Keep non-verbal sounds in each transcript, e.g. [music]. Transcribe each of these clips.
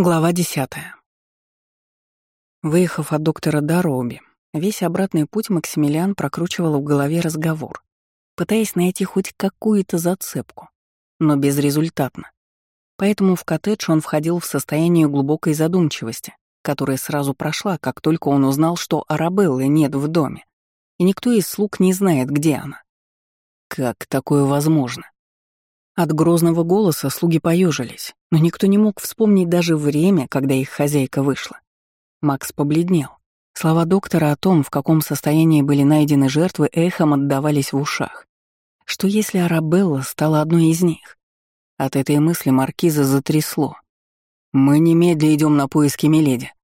Глава десятая. Выехав от доктора Дороби, весь обратный путь Максимилиан прокручивал в голове разговор, пытаясь найти хоть какую-то зацепку, но безрезультатно. Поэтому в коттедж он входил в состояние глубокой задумчивости, которая сразу прошла, как только он узнал, что Арабеллы нет в доме, и никто из слуг не знает, где она. Как такое возможно? От грозного голоса слуги поежились, но никто не мог вспомнить даже время, когда их хозяйка вышла. Макс побледнел. Слова доктора о том, в каком состоянии были найдены жертвы, эхом отдавались в ушах. Что если Арабелла стала одной из них? От этой мысли маркиза затрясло. «Мы немедля идем на поиски Миледи».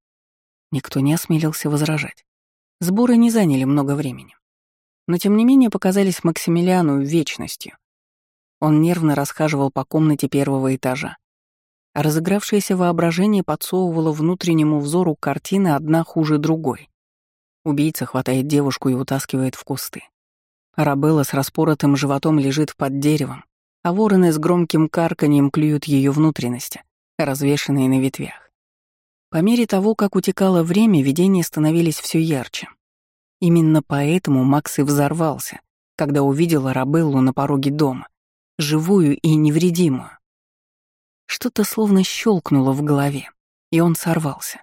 Никто не осмелился возражать. Сборы не заняли много времени. Но тем не менее показались Максимилиану вечностью. Он нервно расхаживал по комнате первого этажа. Разыгравшееся воображение подсовывало внутреннему взору картины одна хуже другой. Убийца хватает девушку и утаскивает в кусты. Арабелла с распоротым животом лежит под деревом, а вороны с громким карканьем клюют ее внутренности, развешенные на ветвях. По мере того, как утекало время, видения становились все ярче. Именно поэтому Макс и взорвался, когда увидел Арабеллу на пороге дома, живую и невредимую. Что-то словно щелкнуло в голове, и он сорвался.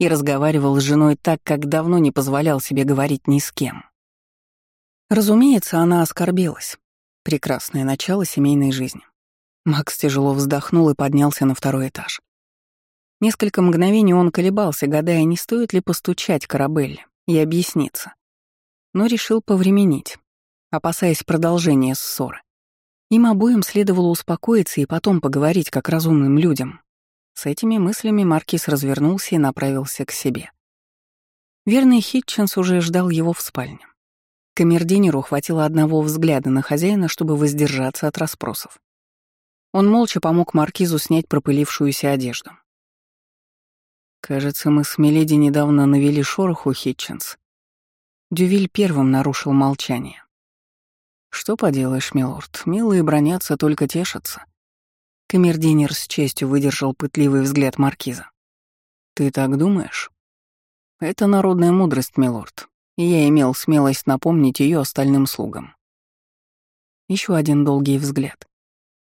И разговаривал с женой так, как давно не позволял себе говорить ни с кем. Разумеется, она оскорбилась. Прекрасное начало семейной жизни. Макс тяжело вздохнул и поднялся на второй этаж. Несколько мгновений он колебался, гадая, не стоит ли постучать Карабелле и объясниться. Но решил повременить, опасаясь продолжения ссоры. Им обоим следовало успокоиться и потом поговорить как разумным людям. С этими мыслями Маркиз развернулся и направился к себе. Верный Хитченс уже ждал его в спальне. Камердинеру хватило одного взгляда на хозяина, чтобы воздержаться от расспросов. Он молча помог Маркизу снять пропылившуюся одежду. «Кажется, мы с Миледи недавно навели шороху, Хитченс». Дювиль первым нарушил молчание. «Что поделаешь, милорд, милые бронятся, только тешатся». Камердинер с честью выдержал пытливый взгляд маркиза. «Ты так думаешь?» «Это народная мудрость, милорд, и я имел смелость напомнить ее остальным слугам». Еще один долгий взгляд.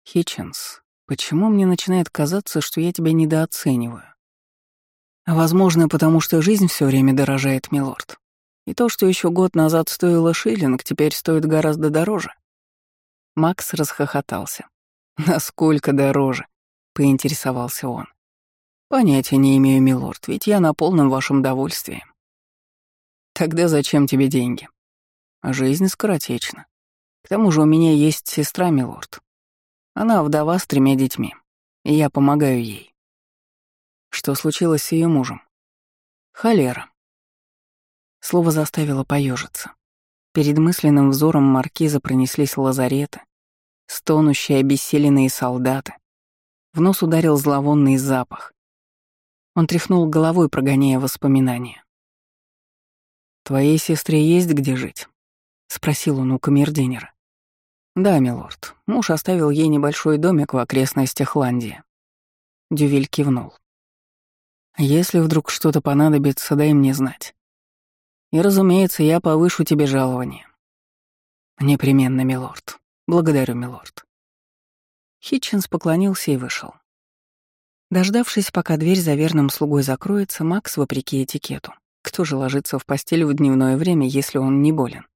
«Хитченс, почему мне начинает казаться, что я тебя недооцениваю?» «Возможно, потому что жизнь все время дорожает, милорд. И то, что еще год назад стоило шиллинг, теперь стоит гораздо дороже. Макс расхохотался. [laughs] «Насколько дороже?» — поинтересовался он. «Понятия не имею, милорд, ведь я на полном вашем довольствии». «Тогда зачем тебе деньги?» «Жизнь скоротечна. К тому же у меня есть сестра, милорд. Она вдова с тремя детьми, и я помогаю ей». Что случилось с ее мужем? Холера. Слово заставило поежиться. Перед мысленным взором маркиза пронеслись лазареты, стонущие обессиленные солдаты. В нос ударил зловонный запах. Он тряхнул головой, прогоняя воспоминания. «Твоей сестре есть где жить?» — спросил он у камердинера. «Да, милорд. Муж оставил ей небольшой домик в окрестностях Ландии». Дювиль кивнул. «Если вдруг что-то понадобится, дай мне знать. И, разумеется, я повышу тебе жалование. Непременно, милорд. Благодарю, милорд. Хитчинс поклонился и вышел. Дождавшись, пока дверь за верным слугой закроется, Макс, вопреки этикету, кто же ложится в постель в дневное время, если он не болен,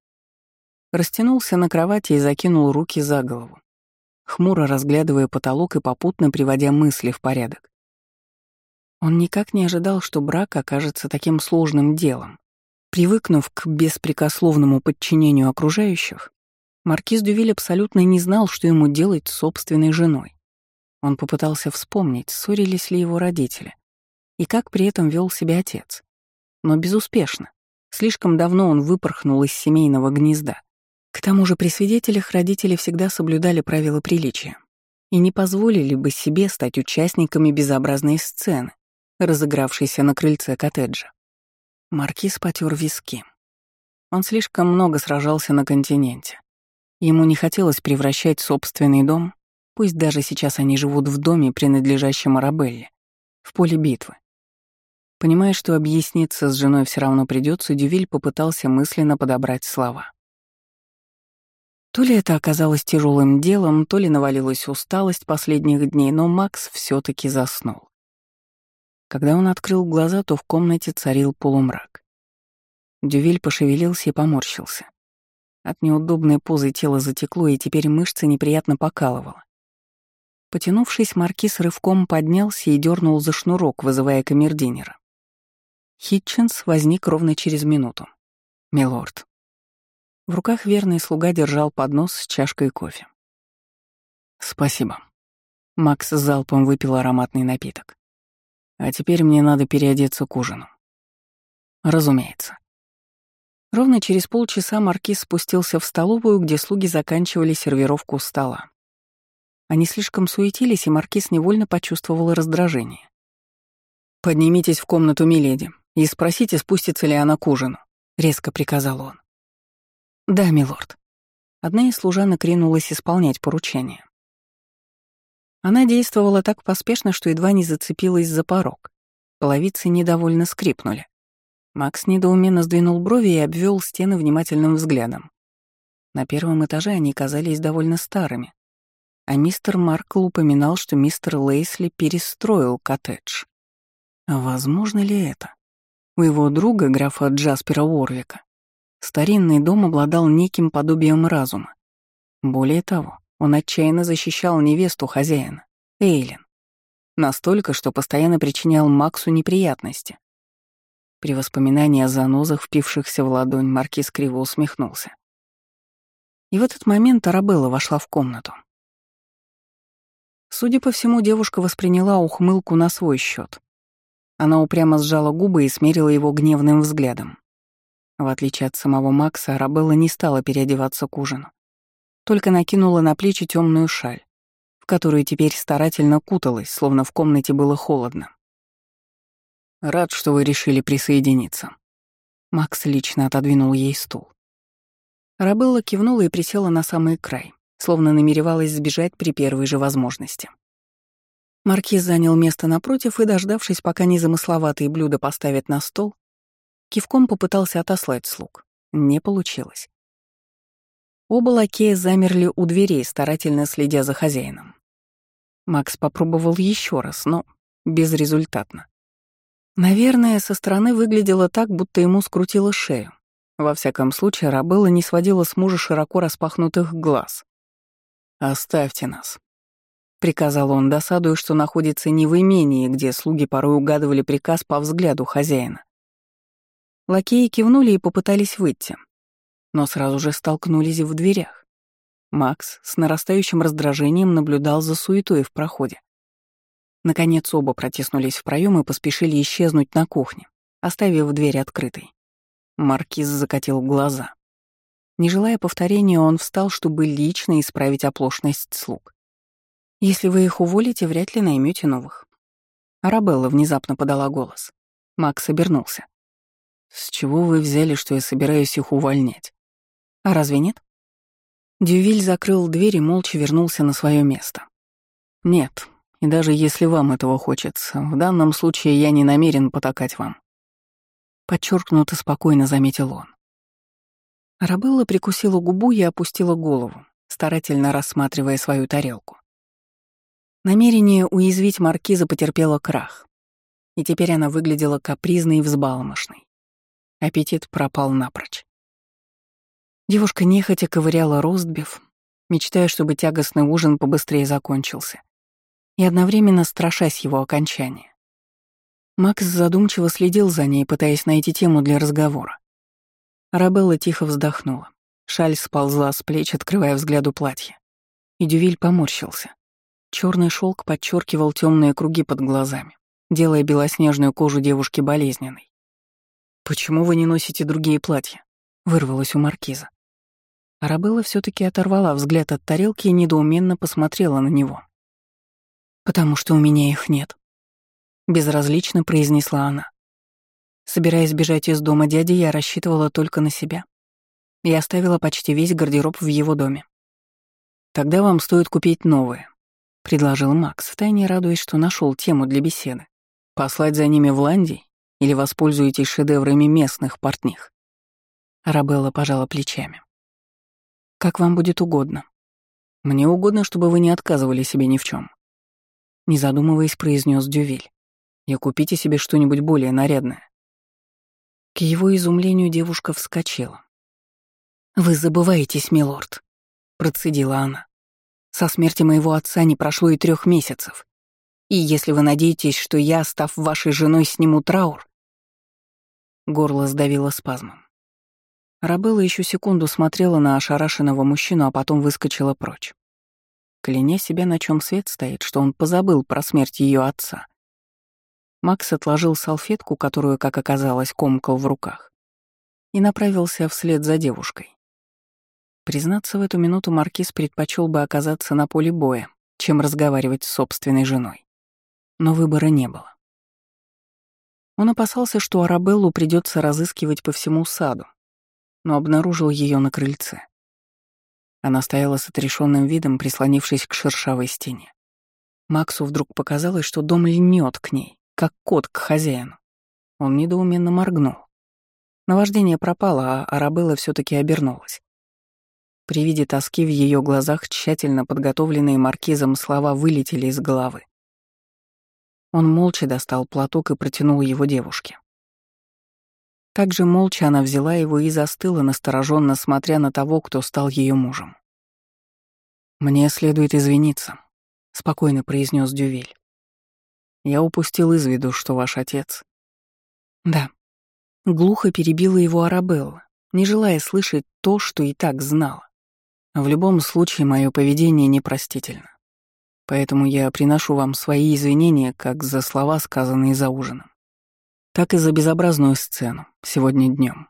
растянулся на кровати и закинул руки за голову, хмуро разглядывая потолок и попутно приводя мысли в порядок. Он никак не ожидал, что брак окажется таким сложным делом, Привыкнув к беспрекословному подчинению окружающих, маркиз Дювиль абсолютно не знал, что ему делать с собственной женой. Он попытался вспомнить, ссорились ли его родители, и как при этом вел себя отец. Но безуспешно. Слишком давно он выпорхнул из семейного гнезда. К тому же при свидетелях родители всегда соблюдали правила приличия и не позволили бы себе стать участниками безобразной сцены, разыгравшейся на крыльце коттеджа. Маркиз потер виски. Он слишком много сражался на континенте. Ему не хотелось превращать собственный дом, пусть даже сейчас они живут в доме, принадлежащем Арабелле, в поле битвы. Понимая, что объясниться с женой все равно придется, Дювиль попытался мысленно подобрать слова. То ли это оказалось тяжелым делом, то ли навалилась усталость последних дней, но Макс все таки заснул. Когда он открыл глаза, то в комнате царил полумрак. Дювиль пошевелился и поморщился. От неудобной позы тело затекло, и теперь мышцы неприятно покалывало. Потянувшись, маркиз рывком поднялся и дернул за шнурок, вызывая камердинера. Хитчинс возник ровно через минуту. «Милорд». В руках верный слуга держал поднос с чашкой кофе. «Спасибо». Макс залпом выпил ароматный напиток. «А теперь мне надо переодеться к ужину». «Разумеется». Ровно через полчаса маркиз спустился в столовую, где слуги заканчивали сервировку стола. Они слишком суетились, и маркиз невольно почувствовал раздражение. «Поднимитесь в комнату Миледи и спросите, спустится ли она к ужину», — резко приказал он. «Да, милорд». Одна из служанок ринулась исполнять поручение. Она действовала так поспешно, что едва не зацепилась за порог. Половицы недовольно скрипнули. Макс недоуменно сдвинул брови и обвел стены внимательным взглядом. На первом этаже они казались довольно старыми, а мистер Маркл упоминал, что мистер Лейсли перестроил коттедж. Возможно ли это? У его друга, графа Джаспера Уорвика, старинный дом обладал неким подобием разума. Более того, он отчаянно защищал невесту хозяина, Эйлин. Настолько, что постоянно причинял Максу неприятности. При воспоминании о занозах, впившихся в ладонь, маркиз криво усмехнулся. И в этот момент Арабелла вошла в комнату. Судя по всему, девушка восприняла ухмылку на свой счет. Она упрямо сжала губы и смерила его гневным взглядом. В отличие от самого Макса, Арабелла не стала переодеваться к ужину. Только накинула на плечи темную шаль, в которую теперь старательно куталась, словно в комнате было холодно. Рад, что вы решили присоединиться. Макс лично отодвинул ей стул. Рабелла кивнула и присела на самый край, словно намеревалась сбежать при первой же возможности. Маркиз занял место напротив и, дождавшись, пока незамысловатые блюда поставят на стол, кивком попытался отослать слуг. Не получилось. Оба лакея замерли у дверей, старательно следя за хозяином. Макс попробовал еще раз, но безрезультатно. Наверное, со стороны выглядело так, будто ему скрутило шею. Во всяком случае, Рабелла не сводила с мужа широко распахнутых глаз. «Оставьте нас», — приказал он, досадуя, что находится не в имении, где слуги порой угадывали приказ по взгляду хозяина. Лакеи кивнули и попытались выйти, но сразу же столкнулись в дверях. Макс с нарастающим раздражением наблюдал за суетой в проходе. Наконец оба протиснулись в проем и поспешили исчезнуть на кухне, оставив дверь открытой. Маркиз закатил глаза. Не желая повторения, он встал, чтобы лично исправить оплошность слуг. «Если вы их уволите, вряд ли наймете новых». Арабелла внезапно подала голос. Макс обернулся. «С чего вы взяли, что я собираюсь их увольнять?» «А разве нет?» Дювиль закрыл дверь и молча вернулся на свое место. «Нет, и даже если вам этого хочется, в данном случае я не намерен потакать вам. Подчеркнуто спокойно заметил он. Арабелла прикусила губу и опустила голову, старательно рассматривая свою тарелку. Намерение уязвить маркиза потерпело крах, и теперь она выглядела капризной и взбалмошной. Аппетит пропал напрочь. Девушка нехотя ковыряла ростбиф, мечтая, чтобы тягостный ужин побыстрее закончился и одновременно страшась его окончания. Макс задумчиво следил за ней, пытаясь найти тему для разговора. Арабелла тихо вздохнула. Шаль сползла с плеч, открывая взгляду платье. И Дювиль поморщился. Черный шелк подчеркивал темные круги под глазами, делая белоснежную кожу девушки болезненной. «Почему вы не носите другие платья?» — вырвалось у маркиза. Арабелла все таки оторвала взгляд от тарелки и недоуменно посмотрела на него. «Потому что у меня их нет», — безразлично произнесла она. Собираясь бежать из дома дяди, я рассчитывала только на себя. Я оставила почти весь гардероб в его доме. «Тогда вам стоит купить новые», — предложил Макс, втайне радуясь, что нашел тему для беседы. Послать за ними в Ландий? Или воспользуетесь шедеврами местных портних?» Арабелла пожала плечами. «Как вам будет угодно. Мне угодно, чтобы вы не отказывали себе ни в чем. Не задумываясь, произнес Дювиль. «И купите себе что-нибудь более нарядное». К его изумлению девушка вскочила. «Вы забываетесь, милорд», — процедила она. «Со смерти моего отца не прошло и трех месяцев. И если вы надеетесь, что я, став вашей женой, сниму траур...» Горло сдавило спазмом. Рабелла еще секунду смотрела на ошарашенного мужчину, а потом выскочила прочь. Кляня себя, на чем свет стоит, что он позабыл про смерть ее отца. Макс отложил салфетку, которую, как оказалось, комкал в руках, и направился вслед за девушкой. Признаться, в эту минуту Маркиз предпочел бы оказаться на поле боя, чем разговаривать с собственной женой но выбора не было. Он опасался, что Арабеллу придется разыскивать по всему саду, но обнаружил ее на крыльце. Она стояла с отрешенным видом, прислонившись к шершавой стене. Максу вдруг показалось, что дом льнет к ней, как кот к хозяину. Он недоуменно моргнул. Наваждение пропало, а Арабелла все таки обернулась. При виде тоски в ее глазах тщательно подготовленные маркизом слова вылетели из головы. Он молча достал платок и протянул его девушке. Также молча она взяла его и застыла, настороженно смотря на того, кто стал ее мужем. «Мне следует извиниться», — спокойно произнес Дювель. «Я упустил из виду, что ваш отец...» «Да». Глухо перебила его Арабелла, не желая слышать то, что и так знала. В любом случае, мое поведение непростительно. Поэтому я приношу вам свои извинения как за слова, сказанные за ужином, так и за безобразную сцену сегодня днем.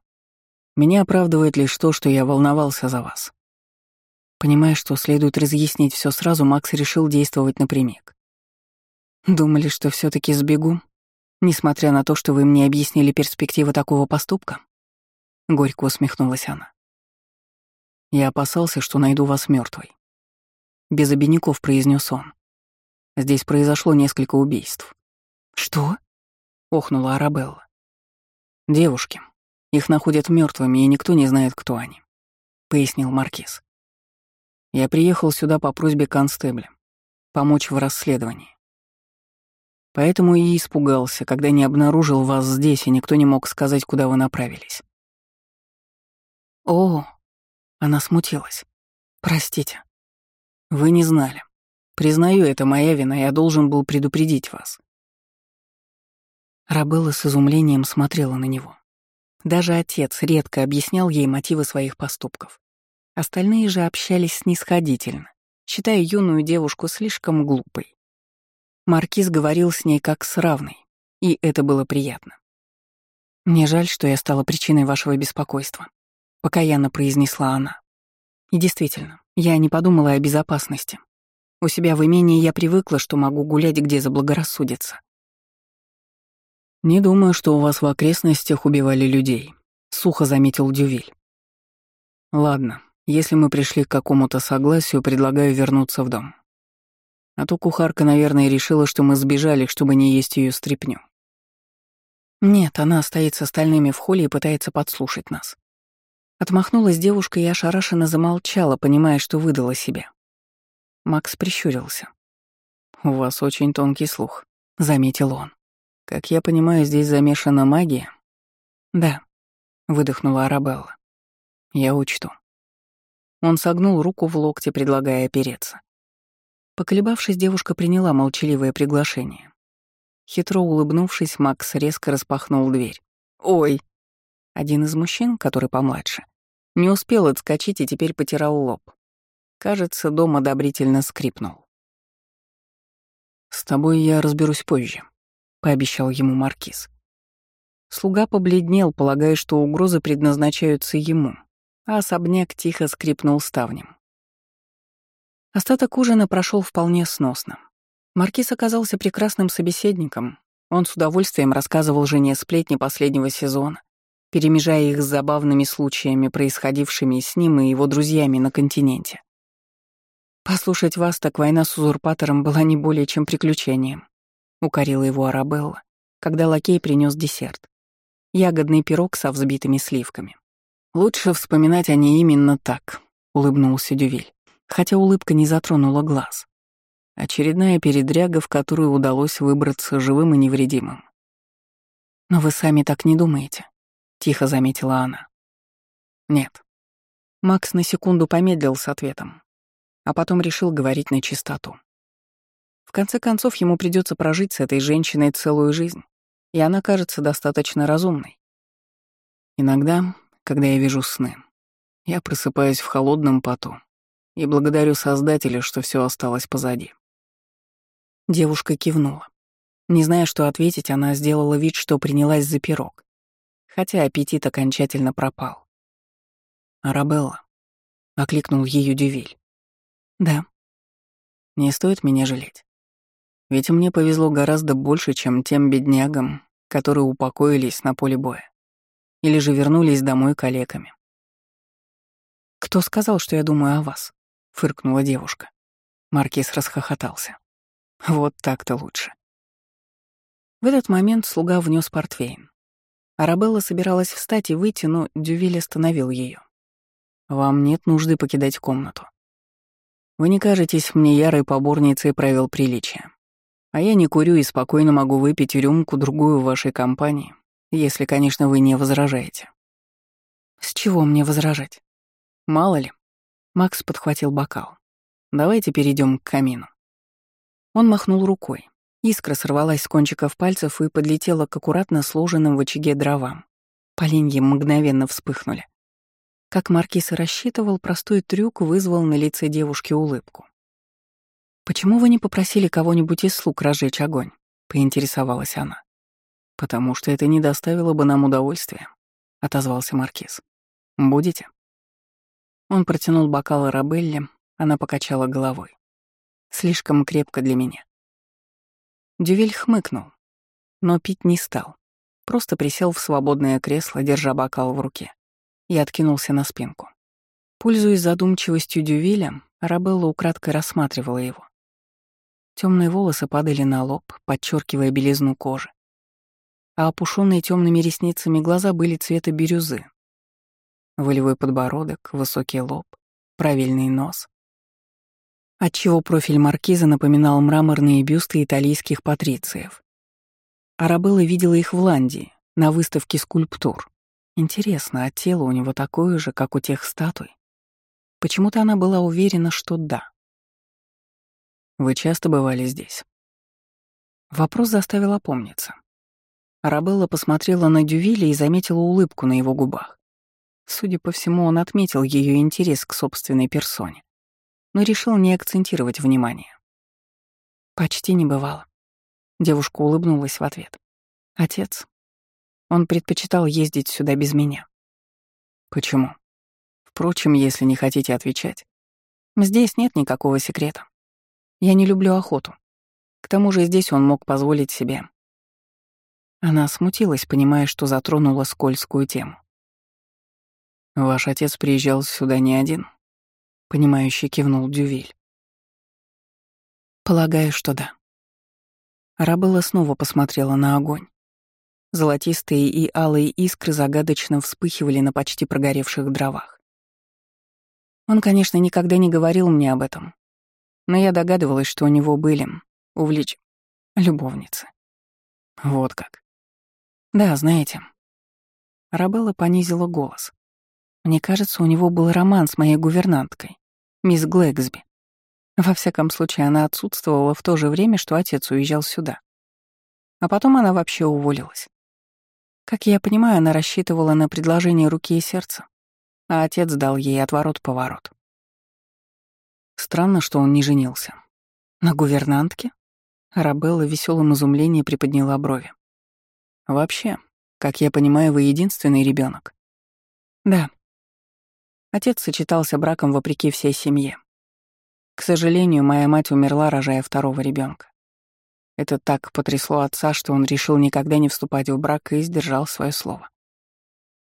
Меня оправдывает лишь то, что я волновался за вас. Понимая, что следует разъяснить все сразу, Макс решил действовать напрямик. Думали, что все таки сбегу, несмотря на то, что вы мне объяснили перспективы такого поступка? Горько усмехнулась она. Я опасался, что найду вас мертвой без обиняков произнес он. Здесь произошло несколько убийств. Что? Охнула Арабелла. Девушки. Их находят мертвыми, и никто не знает, кто они, пояснил маркиз. Я приехал сюда по просьбе констебля, помочь в расследовании. Поэтому и испугался, когда не обнаружил вас здесь, и никто не мог сказать, куда вы направились. О, она смутилась. Простите. Вы не знали. Признаю, это моя вина, я должен был предупредить вас. Рабелла с изумлением смотрела на него. Даже отец редко объяснял ей мотивы своих поступков. Остальные же общались снисходительно, считая юную девушку слишком глупой. Маркиз говорил с ней как с равной, и это было приятно. «Мне жаль, что я стала причиной вашего беспокойства», — покаянно произнесла она. И действительно, я не подумала о безопасности. У себя в имении я привыкла, что могу гулять где заблагорассудится. «Не думаю, что у вас в окрестностях убивали людей», — сухо заметил Дювиль. «Ладно, если мы пришли к какому-то согласию, предлагаю вернуться в дом. А то кухарка, наверное, решила, что мы сбежали, чтобы не есть ее стряпню». «Нет, она стоит с остальными в холле и пытается подслушать нас. Отмахнулась девушка и ошарашенно замолчала, понимая, что выдала себя. Макс прищурился. «У вас очень тонкий слух», — заметил он. «Как я понимаю, здесь замешана магия?» «Да», — выдохнула Арабелла. «Я учту». Он согнул руку в локте, предлагая опереться. Поколебавшись, девушка приняла молчаливое приглашение. Хитро улыбнувшись, Макс резко распахнул дверь. «Ой!» Один из мужчин, который помладше, не успел отскочить и теперь потирал лоб. Кажется, дом одобрительно скрипнул. «С тобой я разберусь позже», — пообещал ему Маркиз. Слуга побледнел, полагая, что угрозы предназначаются ему, а особняк тихо скрипнул ставнем. Остаток ужина прошел вполне сносно. Маркиз оказался прекрасным собеседником. Он с удовольствием рассказывал жене сплетни последнего сезона, перемежая их с забавными случаями, происходившими с ним и его друзьями на континенте. «Послушать вас, так война с узурпатором была не более чем приключением», — укорила его Арабелла, когда лакей принес десерт. Ягодный пирог со взбитыми сливками. «Лучше вспоминать о ней именно так», — улыбнулся Дювиль, хотя улыбка не затронула глаз. Очередная передряга, в которую удалось выбраться живым и невредимым. «Но вы сами так не думаете», — тихо заметила она. «Нет». Макс на секунду помедлил с ответом, а потом решил говорить на чистоту. В конце концов, ему придется прожить с этой женщиной целую жизнь, и она кажется достаточно разумной. Иногда, когда я вижу сны, я просыпаюсь в холодном поту и благодарю Создателя, что все осталось позади. Девушка кивнула. Не зная, что ответить, она сделала вид, что принялась за пирог, хотя аппетит окончательно пропал. «Арабелла», — окликнул ее Дювиль. «Да». «Не стоит меня жалеть. Ведь мне повезло гораздо больше, чем тем беднягам, которые упокоились на поле боя. Или же вернулись домой калеками». «Кто сказал, что я думаю о вас?» — фыркнула девушка. Маркиз расхохотался. «Вот так-то лучше. В этот момент слуга внес портфейн. Арабелла собиралась встать и выйти, но Дювиль остановил ее. «Вам нет нужды покидать комнату. Вы не кажетесь мне ярой поборницей правил приличия. А я не курю и спокойно могу выпить рюмку-другую в вашей компании, если, конечно, вы не возражаете». «С чего мне возражать?» «Мало ли». Макс подхватил бокал. «Давайте перейдем к камину». Он махнул рукой. Искра сорвалась с кончиков пальцев и подлетела к аккуратно сложенным в очаге дровам. Поленья мгновенно вспыхнули. Как Маркиз и рассчитывал, простой трюк вызвал на лице девушки улыбку. «Почему вы не попросили кого-нибудь из слуг разжечь огонь?» — поинтересовалась она. «Потому что это не доставило бы нам удовольствия», — отозвался Маркиз. «Будете?» Он протянул бокал Рабелле, она покачала головой. «Слишком крепко для меня. Дювель хмыкнул, но пить не стал. Просто присел в свободное кресло, держа бокал в руке, и откинулся на спинку. Пользуясь задумчивостью Дювиля, Арабелла украдкой рассматривала его. Темные волосы падали на лоб, подчеркивая белизну кожи. А опушенные темными ресницами глаза были цвета бирюзы. Волевой подбородок, высокий лоб, правильный нос, отчего профиль маркиза напоминал мраморные бюсты итальянских патрициев. Арабелла видела их в Ландии, на выставке скульптур. Интересно, а тело у него такое же, как у тех статуй? Почему-то она была уверена, что да. «Вы часто бывали здесь?» Вопрос заставил опомниться. Арабелла посмотрела на Дювиля и заметила улыбку на его губах. Судя по всему, он отметил ее интерес к собственной персоне но решил не акцентировать внимание. Почти не бывало. Девушка улыбнулась в ответ. Отец. Он предпочитал ездить сюда без меня. Почему? Впрочем, если не хотите отвечать, здесь нет никакого секрета. Я не люблю охоту. К тому же здесь он мог позволить себе. Она смутилась, понимая, что затронула скользкую тему. Ваш отец приезжал сюда не один, понимающе кивнул Дювиль. Полагаю, что да. Арабелла снова посмотрела на огонь. Золотистые и алые искры загадочно вспыхивали на почти прогоревших дровах. Он, конечно, никогда не говорил мне об этом, но я догадывалась, что у него были увлеч... любовницы. Вот как. Да, знаете. Арабелла понизила голос. Мне кажется, у него был роман с моей гувернанткой мисс Глэксби. Во всяком случае, она отсутствовала в то же время, что отец уезжал сюда. А потом она вообще уволилась. Как я понимаю, она рассчитывала на предложение руки и сердца, а отец дал ей отворот-поворот. Странно, что он не женился. На гувернантке? Арабелла в веселом изумлении приподняла брови. Вообще, как я понимаю, вы единственный ребенок. Да, Отец сочетался браком вопреки всей семье. К сожалению, моя мать умерла, рожая второго ребенка. Это так потрясло отца, что он решил никогда не вступать в брак и сдержал свое слово.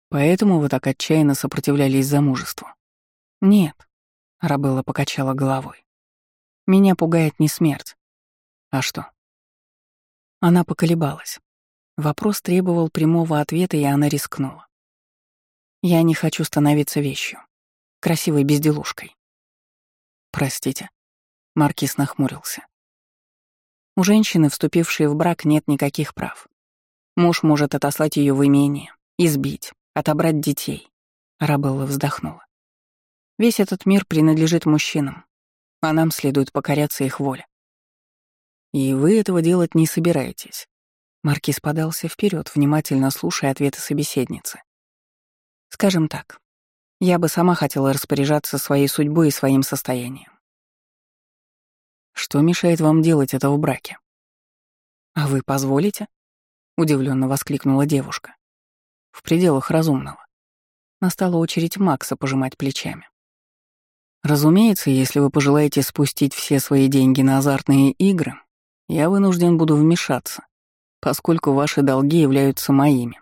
Поэтому вы так отчаянно сопротивлялись замужеству? Нет, Рабелла покачала головой. Меня пугает не смерть. А что? Она поколебалась. Вопрос требовал прямого ответа, и она рискнула. «Я не хочу становиться вещью, красивой безделушкой». «Простите», — Маркиз нахмурился. «У женщины, вступившей в брак, нет никаких прав. Муж может отослать ее в имение, избить, отобрать детей». Арабелла вздохнула. «Весь этот мир принадлежит мужчинам, а нам следует покоряться их воле». «И вы этого делать не собираетесь?» Маркиз подался вперед, внимательно слушая ответы собеседницы. Скажем так, я бы сама хотела распоряжаться своей судьбой и своим состоянием. Что мешает вам делать это в браке? А вы позволите? удивленно воскликнула девушка. В пределах разумного. Настала очередь Макса пожимать плечами. Разумеется, если вы пожелаете спустить все свои деньги на азартные игры, я вынужден буду вмешаться поскольку ваши долги являются моими.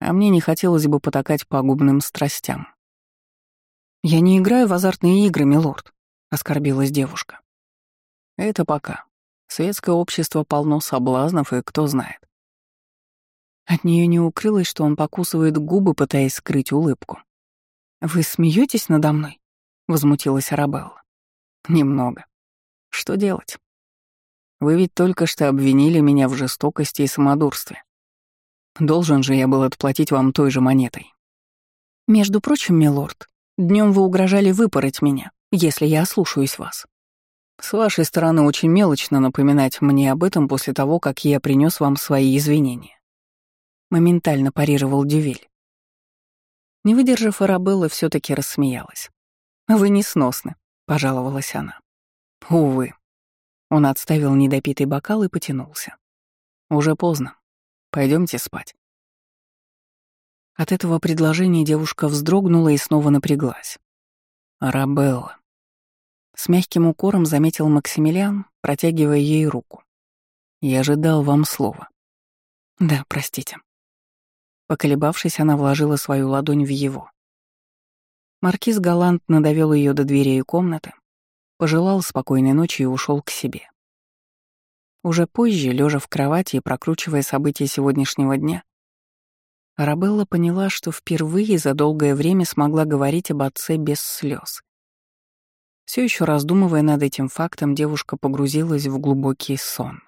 А мне не хотелось бы потакать пагубным страстям. «Я не играю в азартные игры, милорд», — оскорбилась девушка. «Это пока. Светское общество полно соблазнов, и кто знает». От нее не укрылось, что он покусывает губы, пытаясь скрыть улыбку. «Вы смеетесь надо мной?» — возмутилась Арабелла. «Немного. Что делать? Вы ведь только что обвинили меня в жестокости и самодурстве. Должен же я был отплатить вам той же монетой. Между прочим, милорд, днем вы угрожали выпороть меня, если я ослушаюсь вас. С вашей стороны очень мелочно напоминать мне об этом после того, как я принес вам свои извинения. Моментально парировал Дювиль. Не выдержав, Арабелла все таки рассмеялась. «Вы несносны», — пожаловалась она. «Увы», он отставил недопитый бокал и потянулся. «Уже поздно. Пойдемте спать». От этого предложения девушка вздрогнула и снова напряглась. «Арабелла». С мягким укором заметил Максимилиан, протягивая ей руку. «Я ожидал вам слова». «Да, простите». Поколебавшись, она вложила свою ладонь в его. Маркиз галантно довел ее до дверей комнаты, пожелал спокойной ночи и ушел к себе. Уже позже, лежа в кровати и прокручивая события сегодняшнего дня, Арабелла поняла, что впервые за долгое время смогла говорить об отце без слез. Все еще раздумывая над этим фактом, девушка погрузилась в глубокий сон.